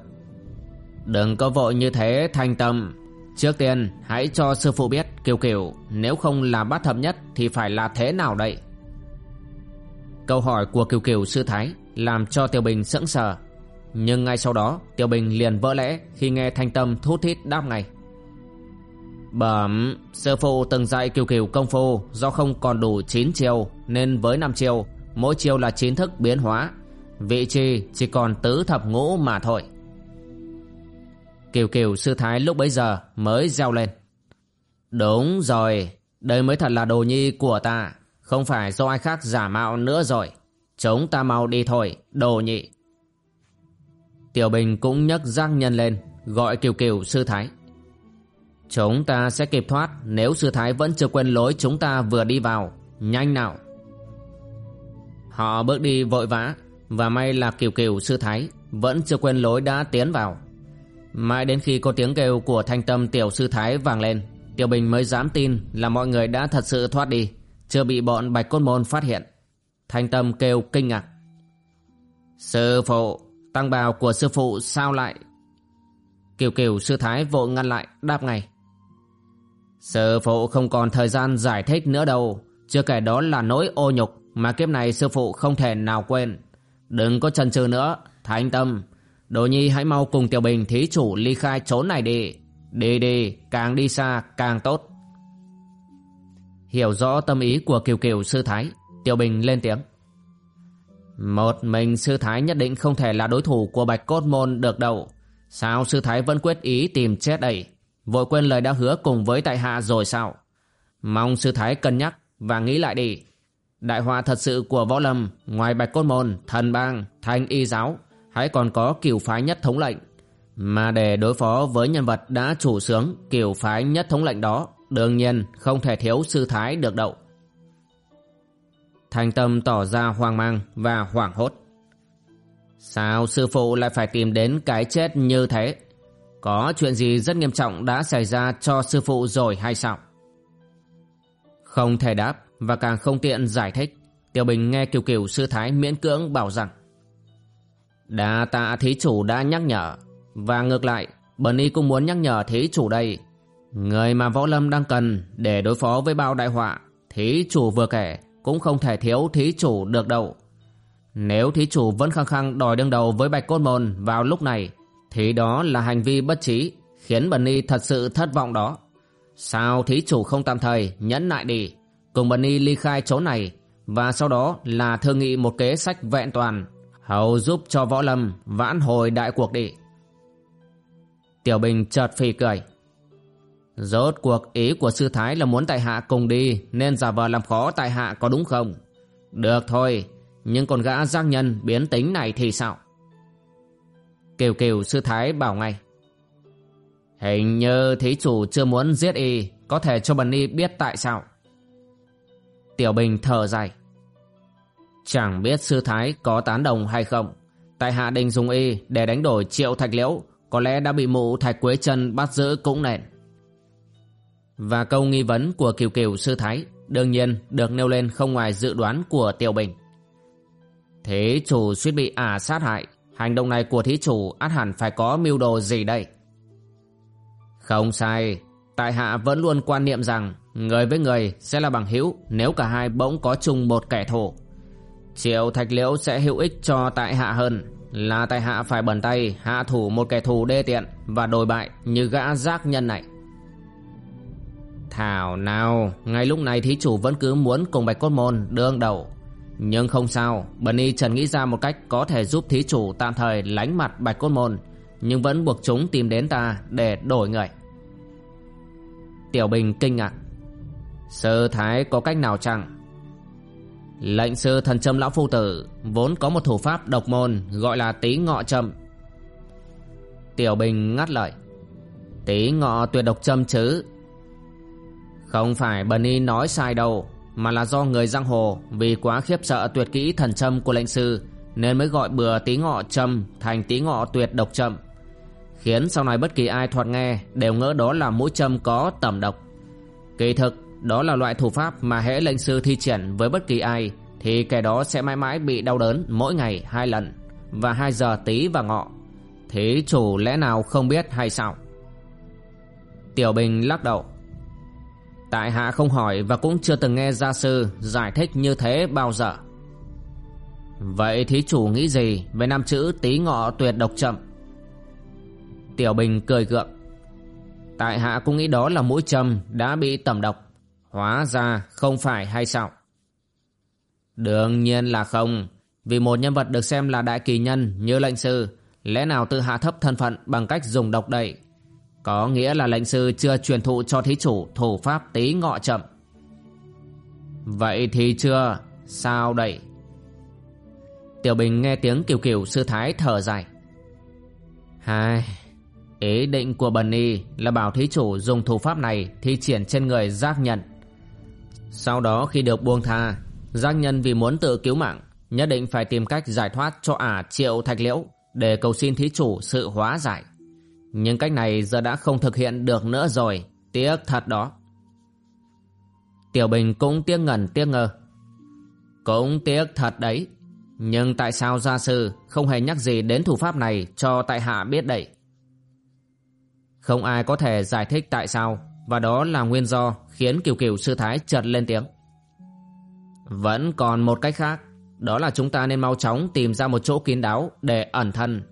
Đừng có vội như thế, thanh tâm. Trước tiên, hãy cho sư phụ biết, Kiều kiều, nếu không là bát thập nhất Thì phải là thế nào đây? Câu hỏi của Kiều Kiều sư thái Làm cho Tiểu Bình sững sờ. Nhưng ngay sau đó Tiểu Bình liền vỡ lẽ Khi nghe thanh tâm thút thít đáp ngay. Bẩm, Sư phụ từng dạy kiều kiều công phu, Do không còn đủ 9 chiều Nên với 5 chiều Mỗi chiều là chín thức biến hóa. Vị trí chỉ còn tứ thập ngũ mà thôi. Kiều kiều sư thái lúc bấy giờ Mới reo lên. Đúng rồi, Đây mới thật là đồ nhi của ta. Không phải do ai khác giả mạo nữa rồi. Chúng ta mau đi thôi, Đồ nhị. Tiểu Bình cũng nhấc giác nhân lên, Gọi Kiều Kiều sư thái. Chúng ta sẽ kịp thoát Nếu sư thái vẫn chưa quên lối chúng ta vừa đi vào. Nhanh nào. Họ bước đi vội vã Và may là Kiều Kiều sư thái Vẫn chưa quên lối đã tiến vào. Mãi đến khi có tiếng kêu của thanh tâm tiểu sư thái vang lên, Tiểu Bình mới dám tin là mọi người đã thật sự thoát đi, Chưa bị bọn Bạch Cốt Môn phát hiện. Thanh tâm kêu kinh ngạc. Sư phụ, Tăng bào của sư phụ sao lại? Kiều kiều sư thái vội ngăn lại, đáp ngay. Sư phụ không còn thời gian giải thích nữa đâu, Chưa kể đó là nỗi ô nhục Mà kiếp này sư phụ không thể nào quên. Đừng có chần chừ nữa, Thanh tâm. Đồ nhi hãy mau cùng tiểu bình thí chủ ly khai trốn này đi Đi đi Càng đi xa càng tốt Hiểu rõ tâm ý của kiều kiều sư thái Tiểu bình lên tiếng một mình sư thái nhất định không thể là đối thủ của bạch cốt môn được đâu. Sao sư thái vẫn quyết ý tìm chết đây? Vội quên lời đã hứa cùng với tại hạ rồi sao? Mong sư thái cân nhắc và nghĩ lại đi. Đại họa thật sự của võ lâm ngoài bạch cốt môn, thần bang, thanh y giáo hãy còn có cửu phái nhất thống lệnh. Mà để đối phó với nhân vật đã chủ sướng cửu phái nhất thống lệnh đó đương nhiên không thể thiếu sư thái được đậu. Thanh tâm tỏ ra hoang mang và hoảng hốt. Sao sư phụ lại phải tìm đến cái chết như thế? Có chuyện gì rất nghiêm trọng đã xảy ra cho sư phụ rồi hay sao? Không thể đáp và càng không tiện giải thích. Tiểu Bình nghe kiều kiều sư thái miễn cưỡng bảo rằng Đa tạ thí chủ đã nhắc nhở Và ngược lại Bần y cũng muốn nhắc nhở thí chủ đây Người mà võ lâm đang cần Để đối phó với bao đại họa Thí chủ vừa kể cũng không thể thiếu thí chủ được đâu. Nếu thí chủ vẫn khăng khăng đòi đương đầu với Bạch Cốt Môn vào lúc này, thì đó là hành vi bất trí, khiến Bần Ni thật sự thất vọng đó. Sao thí chủ không tạm thời nhẫn nại đi, cùng Bần Ni ly khai chỗ này, và sau đó là thương nghị một kế sách vẹn toàn, hầu giúp cho võ lâm vãn hồi đại cuộc đi. Tiểu Bình chợt phì cười. Rốt cuộc ý của sư Thái là muốn tại hạ cùng đi, Nên giả vờ làm khó tại hạ có đúng không? Được thôi, Nhưng còn gã giang nhân biến tính này thì sao? Kiều kiều sư Thái bảo ngay. Hình như thí chủ chưa muốn giết y, Có thể cho bần y biết tại sao. Tiểu Bình thở dài. Chẳng biết sư Thái có tán đồng hay không. Tại hạ định dùng y để đánh đổi triệu thạch liễu, Có lẽ đã bị mụ thạch quế chân bắt giữ cũng nện. Và câu nghi vấn của kiều kiều sư Thái Đương nhiên được nêu lên không ngoài dự đoán của Tiểu Bình. Thế chủ suýt bị ả sát hại, Hành động này của thí chủ át hẳn phải có mưu đồ gì đây? Không sai, Tại hạ vẫn luôn quan niệm rằng Người với người sẽ là bằng hữu Nếu cả hai bỗng có chung một kẻ thù. Triệu thạch liễu sẽ hữu ích cho tại hạ hơn. Là tại hạ phải bẩn tay, Hạ thủ một kẻ thù đê tiện Và đồi bại như gã giác nhân này. Thảo nào, Ngay lúc này thí chủ vẫn cứ muốn cùng bạch cốt môn đương đầu. Nhưng không sao, Bần y trần nghĩ ra một cách Có thể giúp thí chủ tạm thời lánh mặt bạch cốt môn, Nhưng vẫn buộc chúng tìm đến ta Để đổi người. Tiểu Bình kinh ngạc. Sơ Thái có cách nào chẳng Lệnh sư thần châm lão phu tử, Vốn có một thủ pháp độc môn Gọi là tí ngọ châm. Tiểu Bình ngắt lời, Tí ngọ tuyệt độc châm chứ? Không phải Bần Y nói sai đâu, Mà là do người giang hồ Vì quá khiếp sợ tuyệt kỹ thần châm của lệnh sư Nên mới gọi bừa tí ngọ châm Thành tí ngọ tuyệt độc châm. Khiến sau này bất kỳ ai thoạt nghe Đều ngỡ đó là mũi châm có tầm độc. Kỳ thực đó là loại thủ pháp mà hễ lệnh sư thi triển với bất kỳ ai, Thì kẻ đó sẽ mãi mãi bị đau đớn mỗi ngày hai lần, Và hai giờ tí và ngọ. Thế chủ lẽ nào không biết hay sao? Tiểu Bình lắc đầu. Tại hạ không hỏi và cũng chưa từng nghe gia sư giải thích như thế bao giờ. Vậy thí chủ nghĩ gì về năm chữ tí ngọ tuyệt độc chậm? Tiểu Bình cười gượng. Tại hạ cũng nghĩ đó là mũi châm đã bị tẩm độc. Hóa ra không phải hay sao? Đương nhiên là không. Vì một nhân vật được xem là đại kỳ nhân như lệnh sư, lẽ nào tự hạ thấp thân phận bằng cách dùng độc đậy? Có nghĩa là lệnh sư chưa truyền thụ cho thí chủ thủ pháp tí ngọ chậm. Vậy thì chưa, sao đây? Tiểu Bình nghe tiếng kiều kiều sư thái thở dài. Hai, ý định của Bần Y là bảo thí chủ dùng thủ pháp này thi triển trên người giác nhận. Sau đó khi được buông tha Giác nhân vì muốn tự cứu mạng, Nhất định phải tìm cách giải thoát cho ả triệu thạch liễu Để cầu xin thí chủ sự hóa giải. Nhưng cách này giờ đã không thực hiện được nữa rồi. Tiếc thật đó. Tiểu Bình cũng tiếc ngẩn, tiếc ngơ Cũng tiếc thật đấy. Nhưng tại sao gia sư không hề nhắc gì đến thủ pháp này cho tại hạ biết đấy? Không ai có thể giải thích tại sao, Và đó là nguyên do khiến Kiều Kiều sư thái chợt lên tiếng. Vẫn còn một cách khác, đó là chúng ta nên mau chóng tìm ra một chỗ kín đáo để ẩn thân,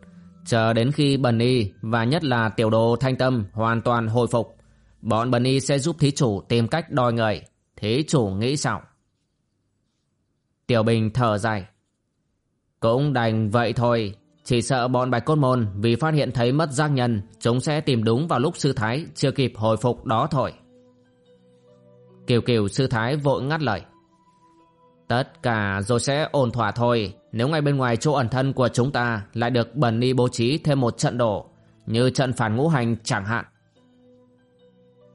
chờ đến khi Bần Y và nhất là tiểu đồ thanh tâm hoàn toàn hồi phục. Bọn Bần Y sẽ giúp thí chủ tìm cách đòi người. Thí chủ nghĩ sao? Tiểu Bình thở dài. Cũng đành vậy thôi, chỉ sợ bọn bạch cốt môn vì phát hiện thấy mất giác nhân, chúng sẽ tìm đúng vào lúc sư thái chưa kịp hồi phục đó thôi. Kiều Kiều sư thái vội ngắt lời. Tất cả rồi sẽ ổn thỏa thôi nếu ngay bên ngoài chỗ ẩn thân của chúng ta lại được bần ni bố trí thêm một trận đổ như trận phản ngũ hành chẳng hạn.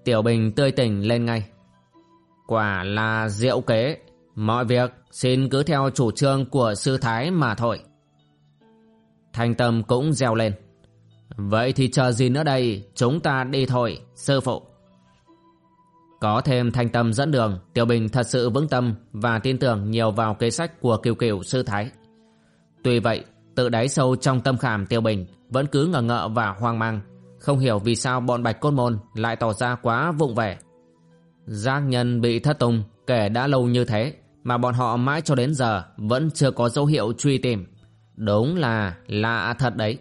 Tiểu Bình tươi tỉnh lên ngay. Quả là diệu kế, mọi việc xin cứ theo chủ trương của sư thái mà thôi. Thanh tâm cũng reo lên. Vậy thì chờ gì nữa đây, chúng ta đi thôi, sư phụ. Có thêm thanh tâm dẫn đường, Tiểu Bình thật sự vững tâm và tin tưởng nhiều vào kế sách của kiều kiều sư thái. Tuy vậy, tự đáy sâu trong tâm khảm Tiểu Bình vẫn cứ ngờ ngợ và hoang mang, không hiểu vì sao bọn bạch cốt môn lại tỏ ra quá vụng vẻ. Giác nhân bị thất tung kể đã lâu như thế mà bọn họ mãi cho đến giờ vẫn chưa có dấu hiệu truy tìm. Đúng là lạ thật đấy.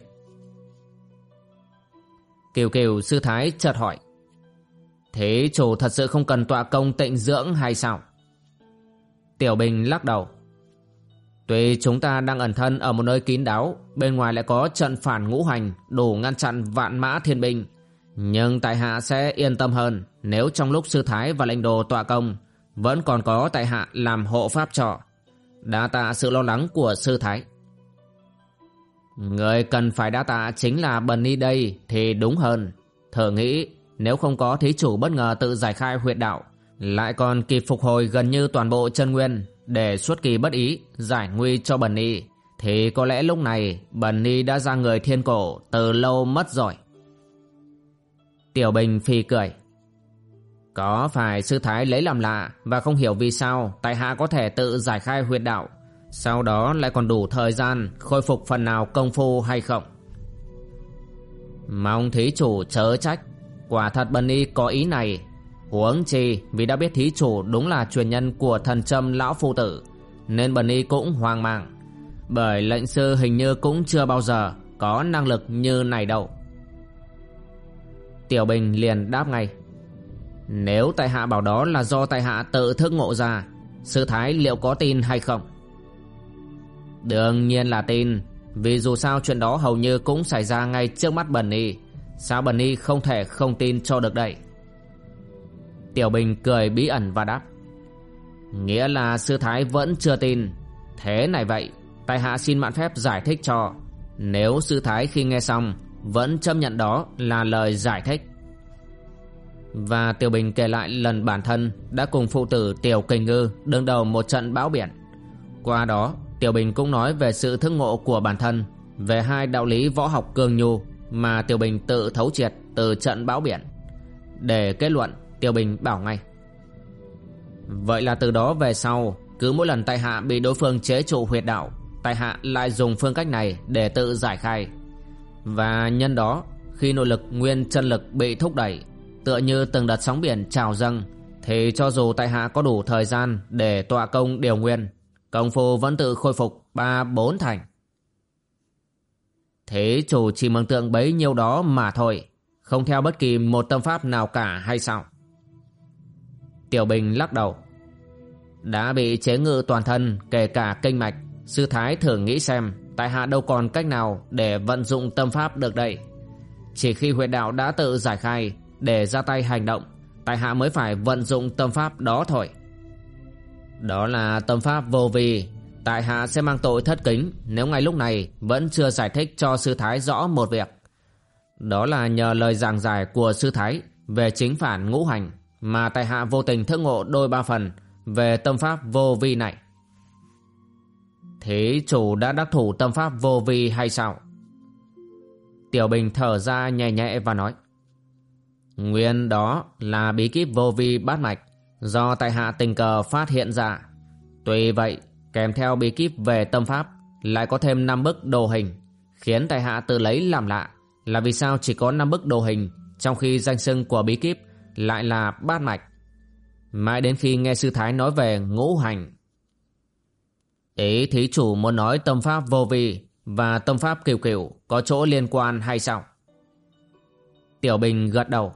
Kiều Kiều sư thái chợt hỏi. Thế chủ thật sự không cần tọa công tịnh dưỡng hay sao? Tiểu Bình lắc đầu. Tuy chúng ta đang ẩn thân ở một nơi kín đáo, bên ngoài lại có trận phản ngũ hành đủ ngăn chặn vạn mã thiên binh. Nhưng tại hạ sẽ yên tâm hơn nếu trong lúc sư thái và lệnh đồ tọa công vẫn còn có tại hạ làm hộ pháp trọ. Đa tạ sự lo lắng của sư thái. Người cần phải đa tạ chính là Bần Ni đây thì đúng hơn. Thở nghĩ nếu không có thí chủ bất ngờ tự giải khai huyệt đạo, lại còn kịp phục hồi gần như toàn bộ chân nguyên để suốt kỳ bất ý giải nguy cho Bần Ni, thì có lẽ lúc này Bần Ni đã ra người thiên cổ từ lâu mất rồi. Tiểu Bình phi cười. Có phải sư thái lấy làm lạ và không hiểu vì sao tại hạ có thể tự giải khai huyệt đạo, sau đó lại còn đủ thời gian khôi phục phần nào công phu hay không? Mong thí chủ chớ trách Quả thật Bần Y có ý này. Huống chi, vì đã biết thí chủ đúng là truyền nhân của thần trâm lão phu tử, Nên Bần Y cũng hoang mang. Bởi lệnh sư hình như cũng chưa bao giờ có năng lực như này đâu. Tiểu Bình liền đáp ngay, Nếu tại hạ bảo đó là do tại hạ tự thức ngộ ra, Sư Thái liệu có tin hay không? Đương nhiên là tin, Vì dù sao chuyện đó hầu như cũng xảy ra ngay trước mắt Bần Y Sao Bần Y không thể không tin cho được đây? Tiểu Bình cười bí ẩn và đáp. Nghĩa là sư thái vẫn chưa tin. Thế này vậy Tài hạ xin mạn phép giải thích cho. Nếu sư thái khi nghe xong, Vẫn chấp nhận đó là lời giải thích. Và Tiểu Bình kể lại lần bản thân Đã cùng phụ tử Tiểu Kình Ngư Đương đầu một trận bão biển. Qua đó, Tiểu Bình cũng nói về sự thức ngộ của bản thân, Về hai đạo lý võ học cường nhu. Mà Tiểu Bình tự thấu triệt từ trận bão biển. Để kết luận, Tiểu Bình bảo ngay. Vậy là từ đó về sau, Cứ mỗi lần tại hạ bị đối phương chế trụ huyệt đạo, Tại hạ lại dùng phương cách này để tự giải khai. Và nhân đó, Khi nội lực nguyên chân lực bị thúc đẩy, Tựa như từng đợt sóng biển trào dâng, Thì cho dù tại hạ có đủ thời gian Để tọa công điều nguyên, Công phu vẫn tự khôi phục ba bốn thành. Thế chủ chỉ mừng tượng bấy nhiêu đó mà thôi. Không theo bất kỳ một tâm pháp nào cả hay sao? Tiểu Bình lắc đầu. Đã bị chế ngự toàn thân, kể cả kinh mạch, Sư Thái thử nghĩ xem, Tại hạ đâu còn cách nào để vận dụng tâm pháp được đây? Chỉ khi huyệt đạo đã tự giải khai Để ra tay hành động, Tại hạ mới phải vận dụng tâm pháp đó thôi. Đó là tâm pháp vô vi Tại hạ sẽ mang tội thất kính, Nếu ngay lúc này vẫn chưa giải thích cho sư Thái rõ một việc. Đó là nhờ lời giảng giải của sư Thái Về chính phản ngũ hành Mà tại hạ vô tình thức ngộ đôi ba phần Về tâm pháp vô vi này. Thế chủ đã đắc thủ tâm pháp vô vi hay sao? Tiểu Bình thở ra nhẹ nhẹ và nói, Nguyên đó là bí kíp vô vi bát mạch Do tại hạ tình cờ phát hiện ra. Tuy vậy kèm theo bí kíp về tâm pháp, lại có thêm năm bức đồ hình, khiến tại hạ tự lấy làm lạ là vì sao chỉ có năm bức đồ hình, trong khi danh xưng của bí kíp lại là bát mạch. Mãi đến khi nghe sư thái nói về ngũ hành, ý thí chủ muốn nói tâm pháp vô vi và tâm pháp kiều kiều có chỗ liên quan hay sao? Tiểu bình gật đầu.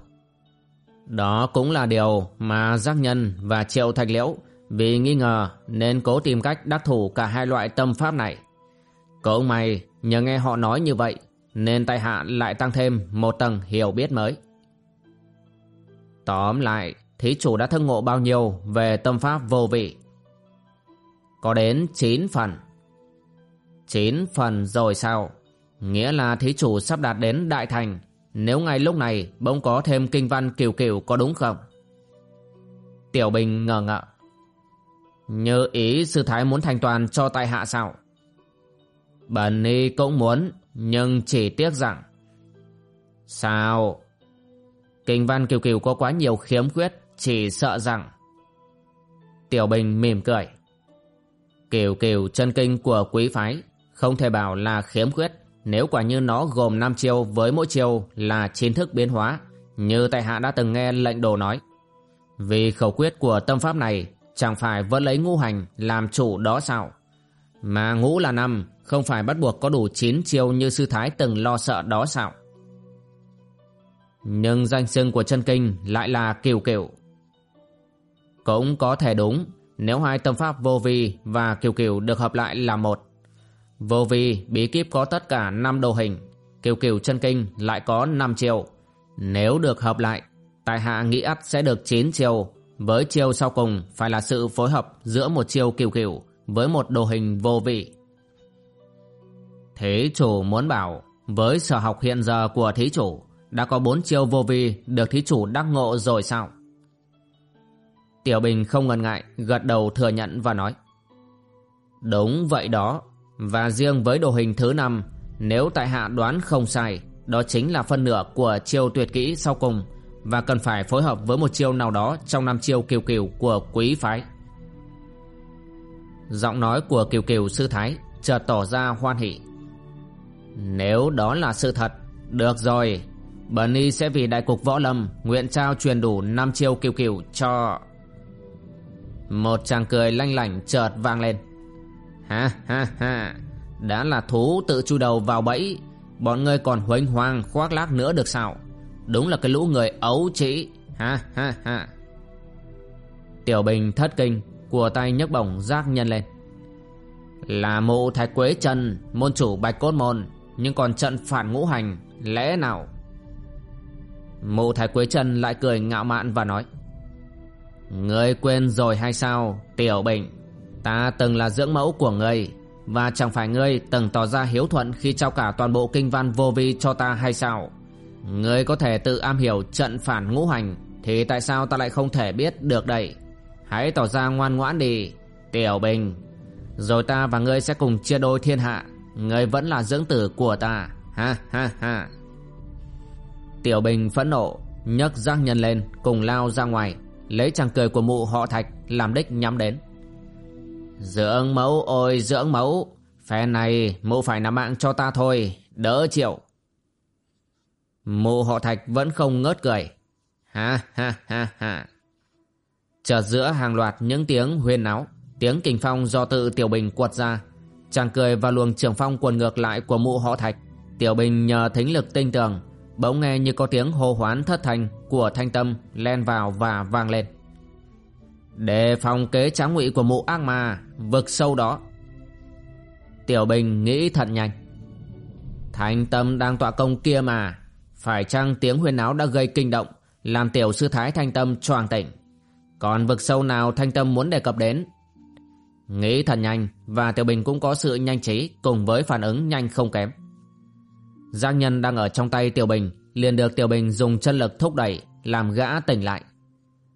Đó cũng là điều mà giác nhân và triệu thạch liễu vì nghi ngờ nên cố tìm cách đắc thủ cả hai loại tâm pháp này. cậu mày nhờ nghe họ nói như vậy nên tại hạ lại tăng thêm một tầng hiểu biết mới. Tóm lại, thí chủ đã thân ngộ bao nhiêu về tâm pháp vô vị? Có đến 9 phần. 9 phần rồi sao? Nghĩa là thí chủ sắp đạt đến đại thành nếu ngay lúc này bỗng có thêm kinh văn kiều kiều có đúng không? Tiểu Bình ngờ ngợ. Như ý sư thái muốn thành toàn cho tại hạ sao? Bần ni cũng muốn, nhưng chỉ tiếc rằng... Sao? Kinh văn kiều kiều có quá nhiều khiếm khuyết, chỉ sợ rằng... Tiểu Bình mỉm cười. Kiều kiều chân kinh của quý phái, không thể bảo là khiếm khuyết, nếu quả như nó gồm 5 chiêu với mỗi chiêu là chiến thức biến hóa, như tại hạ đã từng nghe lệnh đồ nói. Vì khẩu quyết của tâm pháp này Chẳng phải vẫn lấy ngũ hành làm chủ đó sao? Mà ngũ là năm Không phải bắt buộc có đủ 9 chiêu như sư thái từng lo sợ đó sao? Nhưng danh xưng của chân kinh lại là kiều kiều Cũng có thể đúng Nếu hai tâm pháp vô vi và kiều kiều được hợp lại là một. Vô vi bí kíp có tất cả 5 đồ hình Kiều kiều chân kinh lại có 5 chiêu. Nếu được hợp lại, tại hạ nghĩ ắt sẽ được 9 chiêu, với chiêu sau cùng phải là sự phối hợp giữa một chiêu kiều kiều với một đồ hình vô vị. Thế chủ muốn bảo, với sở học hiện giờ của thí chủ, đã có bốn chiêu vô vi được thí chủ đắc ngộ rồi sao? Tiểu Bình không ngần ngại, gật đầu thừa nhận và nói. Đúng vậy đó, và riêng với đồ hình thứ năm, nếu tại hạ đoán không sai, đó chính là phân nửa của chiêu tuyệt kỹ sau cùng và cần phải phối hợp với một chiêu nào đó trong năm chiêu kiều kiều của quý phái. Giọng nói của kiều kiều sư thái chợt tỏ ra hoan hỷ. Nếu đó là sự thật, được rồi, Bần y sẽ vì đại cục võ lâm nguyện trao truyền đủ năm chiêu kiều kiều cho... Một chàng cười lanh lảnh chợt vang lên. Ha ha ha, đã là thú tự chui đầu vào bẫy, bọn ngươi còn huênh hoang khoác lác nữa được sao? Đúng là cái lũ người ấu trĩ, ha ha ha. Tiểu Bình thất kinh, của tay nhấc bổng giác nhân lên. Là mụ thái quế chân, môn chủ bạch cốt môn, nhưng còn trận phản ngũ hành, lẽ nào? Mụ thái quế chân lại cười ngạo mạn và nói. Ngươi quên rồi hay sao, Tiểu Bình? Ta từng là dưỡng mẫu của ngươi Và chẳng phải ngươi từng tỏ ra hiếu thuận Khi trao cả toàn bộ kinh văn vô vi cho ta hay sao Ngươi có thể tự am hiểu trận phản ngũ hành, Thì tại sao ta lại không thể biết được đây? Hãy tỏ ra ngoan ngoãn đi, Tiểu Bình. Rồi ta và ngươi sẽ cùng chia đôi thiên hạ. Ngươi vẫn là dưỡng tử của ta. Ha ha ha. Tiểu Bình phẫn nộ, nhấc giác nhân lên, cùng lao ra ngoài, lấy chàng cười của mụ họ thạch làm đích nhắm đến. Dưỡng mẫu ôi dưỡng mẫu Phe này mụ phải nằm mạng cho ta thôi, Đỡ chịu. Mụ họ thạch vẫn không ngớt cười. Ha ha ha ha. Chợt giữa hàng loạt những tiếng huyên náo, Tiếng kình phong do tự Tiểu Bình quật ra. Chàng cười và luồng trường phong quần ngược lại của mụ họ thạch. Tiểu Bình nhờ thính lực tinh tường, Bỗng nghe như có tiếng hô hoán thất thành Của thanh tâm len vào và vang lên. Đề phòng kế tráng ngụy của mụ ác ma, Vực sâu đó. Tiểu Bình nghĩ thật nhanh. Thanh tâm đang tọa công kia mà. Phải chăng tiếng huyên áo đã gây kinh động Làm tiểu sư thái thanh tâm choàng tỉnh Còn vực sâu nào thanh tâm muốn đề cập đến Nghĩ thật nhanh Và Tiểu Bình cũng có sự nhanh trí Cùng với phản ứng nhanh không kém Giang nhân đang ở trong tay Tiểu Bình liền được Tiểu Bình dùng chân lực thúc đẩy Làm gã tỉnh lại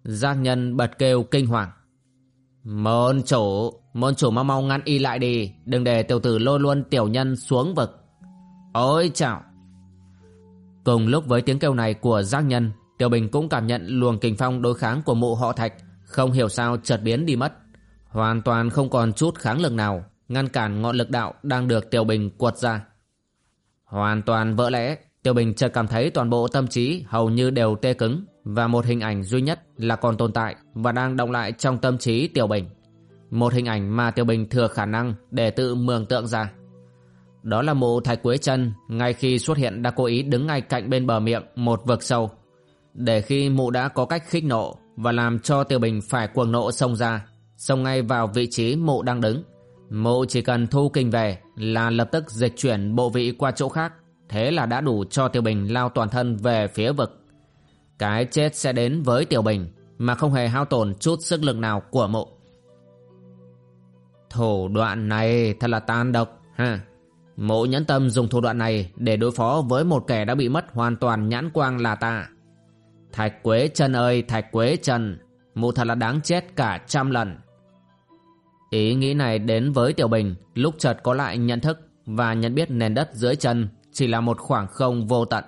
Giang nhân bật kêu kinh hoàng. Môn chủ, môn chủ mau mau ngăn y lại đi, đừng để tiểu tử lôi luôn tiểu nhân xuống vực. Ôi chào! Cùng lúc với tiếng kêu này của giác nhân, Tiểu Bình cũng cảm nhận luồng kình phong đối kháng của mụ họ thạch, không hiểu sao chợt biến đi mất. Hoàn toàn không còn chút kháng lực nào, ngăn cản ngọn lực đạo đang được Tiểu Bình quật ra. Hoàn toàn vỡ lẽ, Tiểu Bình chợt cảm thấy toàn bộ tâm trí hầu như đều tê cứng, và một hình ảnh duy nhất là còn tồn tại và đang động lại trong tâm trí Tiểu Bình. Một hình ảnh mà Tiểu Bình thừa khả năng để tự mường tượng ra. Đó là mụ Thái Quế chân ngay khi xuất hiện đã cố ý đứng ngay cạnh bên bờ miệng một vực sâu. Để khi mụ đã có cách khích nộ và làm cho Tiểu Bình phải cuồng nộ xông ra, xông ngay vào vị trí mụ đang đứng. Mụ chỉ cần thu kinh về là lập tức dịch chuyển bộ vị qua chỗ khác, thế là đã đủ cho Tiểu Bình lao toàn thân về phía vực. Cái chết sẽ đến với Tiểu Bình Mà không hề hao tổn chút sức lực nào của mụ Thủ đoạn này thật là tan độc ha Mộ nhẫn tâm dùng thủ đoạn này Để đối phó với một kẻ đã bị mất hoàn toàn nhãn quang là ta Thạch Quế Trần ơi, Thạch Quế Trần Mụ thật là đáng chết cả trăm lần Ý nghĩ này đến với Tiểu Bình, Lúc chợt có lại nhận thức Và nhận biết nền đất dưới chân Chỉ là một khoảng không vô tận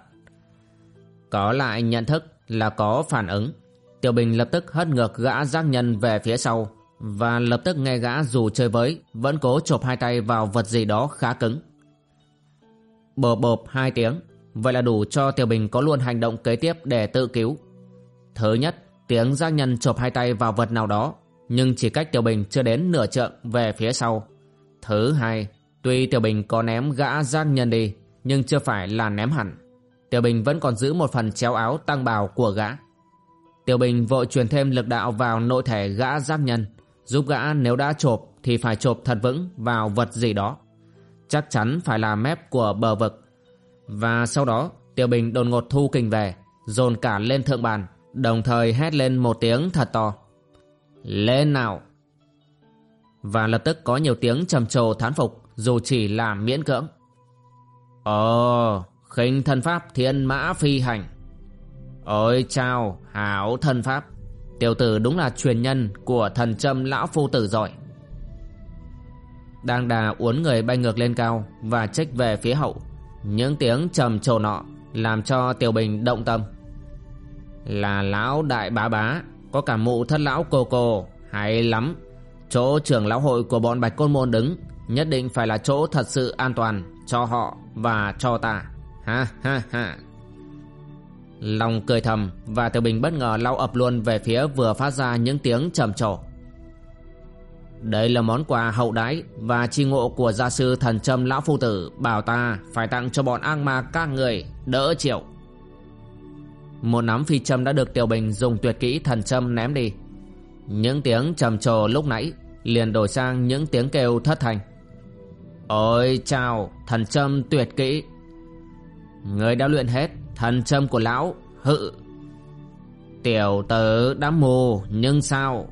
Có lại nhận thức là có phản ứng. Tiểu Bình lập tức hất ngược gã giác nhân về phía sau và lập tức nghe gã dù chơi với, vẫn cố chộp hai tay vào vật gì đó khá cứng. Bộp bộp hai tiếng, vậy là đủ cho Tiểu Bình có luôn hành động kế tiếp để tự cứu. Thứ nhất, tiếng giác nhân chộp hai tay vào vật nào đó nhưng chỉ cách Tiểu Bình chưa đến nửa trượng về phía sau. Thứ hai, tuy Tiểu Bình có ném gã giác nhân đi nhưng chưa phải là ném hẳn. Tiểu Bình vẫn còn giữ một phần chéo áo tăng bào của gã. Tiểu Bình vội truyền thêm lực đạo vào nội thể gã giác nhân, giúp gã nếu đã chộp thì phải chộp thật vững vào vật gì đó. Chắc chắn phải là mép của bờ vực. Và sau đó, Tiểu Bình đột ngột thu kình về, Dồn cả lên thượng bàn Đồng thời hét lên một tiếng thật to. Lên nào! Và lập tức có nhiều tiếng trầm trồ thán phục Dù chỉ là miễn cưỡng. Ồ khinh thân pháp thiên mã phi hành. Ôi chào hảo thân pháp. Tiểu tử đúng là truyền nhân Của thần trâm lão phu tử giỏi. Đang đà uốn người bay ngược lên cao Và trích về phía hậu. Những tiếng trầm trồ nọ Làm cho Tiểu Bình động tâm. Là lão đại bá bá, Có cả mụ thất lão cô cô, Hay lắm. Chỗ trưởng lão hội của bọn Bạch Côn Môn đứng, Nhất định phải là chỗ thật sự an toàn Cho họ và cho ta. Ha ha ha. Lòng cười thầm Và Tiểu Bình bất ngờ lao ập luôn về phía vừa phát ra những tiếng trầm trồ đây là món quà hậu đãi và chi ngộ của gia sư thần trâm lão phu tử bảo ta phải tặng cho bọn ác ma các người đỡ chịu. Một nắm phi châm đã được Tiểu Bình dùng tuyệt kỹ thần châm ném đi. Những tiếng trầm trồ lúc nãy liền đổi sang những tiếng kêu thất thành. Ôi chào, thần châm tuyệt kỹ. Người đã luyện hết thần châm của lão, hự. Tiểu tử đã mù, nhưng sao?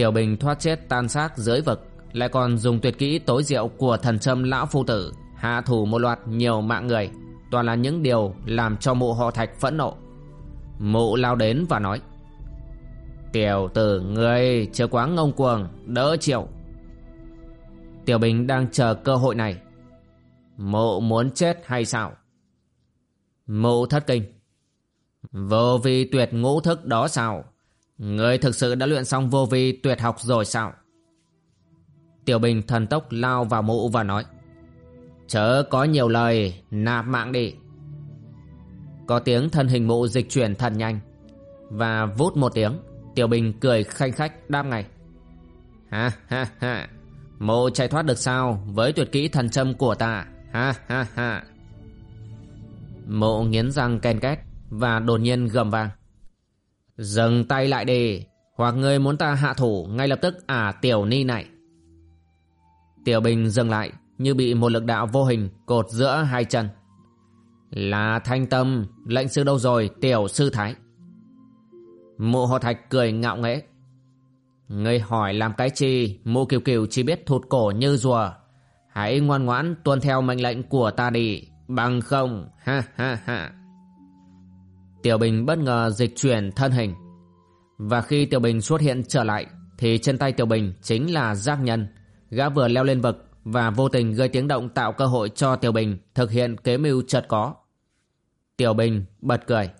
Tiểu Bình thoát chết tan xác dưới vực, Lại còn dùng tuyệt kỹ tối diệu của thần châm lão phu tử, Hạ thủ một loạt nhiều mạng người. Toàn là những điều làm cho mụ họ thạch phẫn nộ. Mụ lao đến và nói, Tiểu tử người chưa quá ngông cuồng, Đỡ chịu. Tiểu Bình đang chờ cơ hội này. Mụ muốn chết hay sao? Mụ thất kinh. Vô vi tuyệt ngũ thức đó sao? Người thực sự đã luyện xong vô vi tuyệt học rồi sao? Tiểu Bình thần tốc lao vào mụ và nói Chớ có nhiều lời, nạp mạng đi. Có tiếng thân hình mụ dịch chuyển thần nhanh Và vút một tiếng Tiểu Bình cười khanh khách đam ngay Ha ha ha Mụ chạy thoát được sao Với tuyệt kỹ thần châm của ta? Ha ha ha. Mộ nghiến răng ken két Và đột nhiên gầm vang Dừng tay lại đi, Hoặc ngươi muốn ta hạ thủ ngay lập tức à tiểu ni này. Tiểu Bình dừng lại, Như bị một lực đạo vô hình cột giữa hai chân. Là thanh tâm, Lệnh sư đâu rồi, tiểu sư thái? Mụ hồ thạch cười ngạo nghễ. Ngươi hỏi làm cái chi, Mụ kiều kiều chỉ biết thụt cổ như rùa. Hãy ngoan ngoãn tuân theo mệnh lệnh của ta đi, Bằng không, Ha ha ha. Tiểu Bình bất ngờ dịch chuyển thân hình. Và khi Tiểu Bình xuất hiện trở lại, thì trên tay Tiểu Bình chính là giác nhân. Gã vừa leo lên vực và vô tình gây tiếng động tạo cơ hội cho Tiểu Bình thực hiện kế mưu chợt có. Tiểu Bình bật cười.